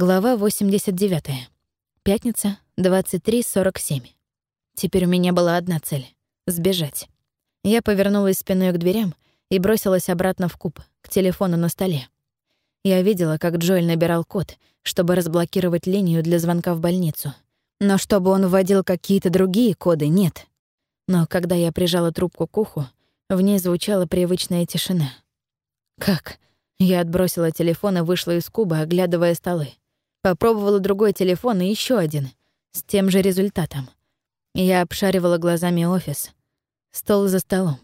Глава 89. Пятница, 23.47. Теперь у меня была одна цель — сбежать. Я повернулась спиной к дверям и бросилась обратно в куб, к телефону на столе. Я видела, как Джоэль набирал код, чтобы разблокировать линию для звонка в больницу. Но чтобы он вводил какие-то другие коды, нет. Но когда я прижала трубку к уху, в ней звучала привычная тишина. «Как?» Я отбросила телефон и вышла из куба, оглядывая столы. Попробовала другой телефон и еще один, с тем же результатом. Я обшаривала глазами офис. Стол за столом.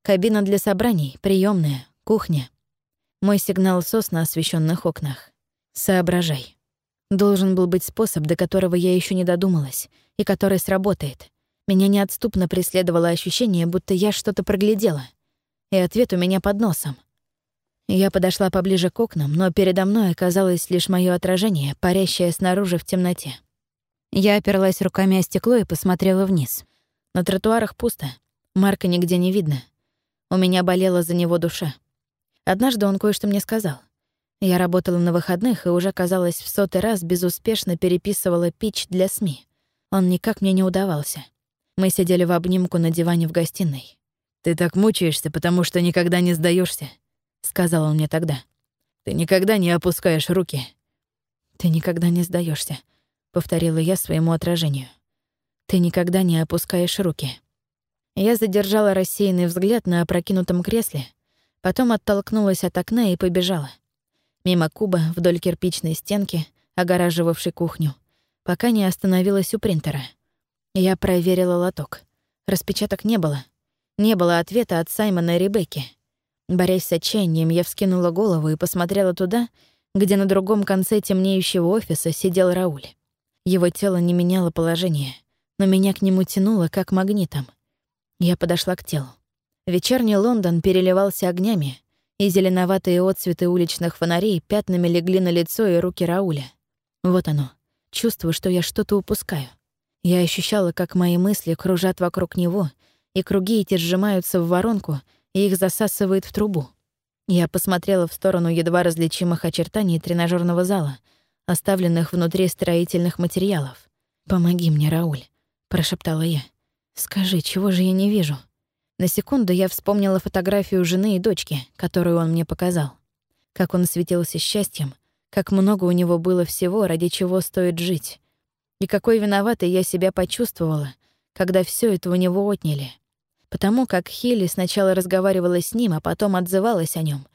Кабина для собраний, приемная, кухня. Мой сигнал СОС на освещенных окнах. Соображай. Должен был быть способ, до которого я еще не додумалась, и который сработает. Меня неотступно преследовало ощущение, будто я что-то проглядела. И ответ у меня под носом — я подошла поближе к окнам, но передо мной оказалось лишь мое отражение, парящее снаружи в темноте. Я оперлась руками о стекло и посмотрела вниз. На тротуарах пусто, Марка нигде не видно. У меня болела за него душа. Однажды он кое-что мне сказал. Я работала на выходных и уже, казалось, в сотый раз безуспешно переписывала пич для СМИ. Он никак мне не удавался. Мы сидели в обнимку на диване в гостиной. «Ты так мучаешься, потому что никогда не сдаешься, — сказал он мне тогда. «Ты никогда не опускаешь руки». «Ты никогда не сдаешься, повторила я своему отражению. «Ты никогда не опускаешь руки». Я задержала рассеянный взгляд на опрокинутом кресле, потом оттолкнулась от окна и побежала. Мимо куба, вдоль кирпичной стенки, огораживавшей кухню, пока не остановилась у принтера. Я проверила лоток. Распечаток не было. Не было ответа от Саймона и Ребекки. Борясь с отчаянием, я вскинула голову и посмотрела туда, где на другом конце темнеющего офиса сидел Рауль. Его тело не меняло положение, но меня к нему тянуло, как магнитом. Я подошла к телу. Вечерний Лондон переливался огнями, и зеленоватые отцветы уличных фонарей пятнами легли на лицо и руки Рауля. Вот оно. Чувствую, что я что-то упускаю. Я ощущала, как мои мысли кружат вокруг него, и круги эти сжимаются в воронку — и их засасывает в трубу. Я посмотрела в сторону едва различимых очертаний тренажерного зала, оставленных внутри строительных материалов. «Помоги мне, Рауль», — прошептала я. «Скажи, чего же я не вижу?» На секунду я вспомнила фотографию жены и дочки, которую он мне показал. Как он светился счастьем, как много у него было всего, ради чего стоит жить. И какой виноватой я себя почувствовала, когда все это у него отняли потому как Хилли сначала разговаривала с ним, а потом отзывалась о нем.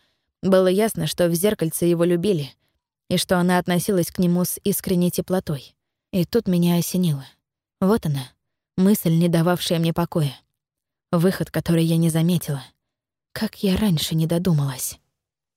Было ясно, что в зеркальце его любили, и что она относилась к нему с искренней теплотой. И тут меня осенило. Вот она, мысль, не дававшая мне покоя. Выход, который я не заметила. Как я раньше не додумалась.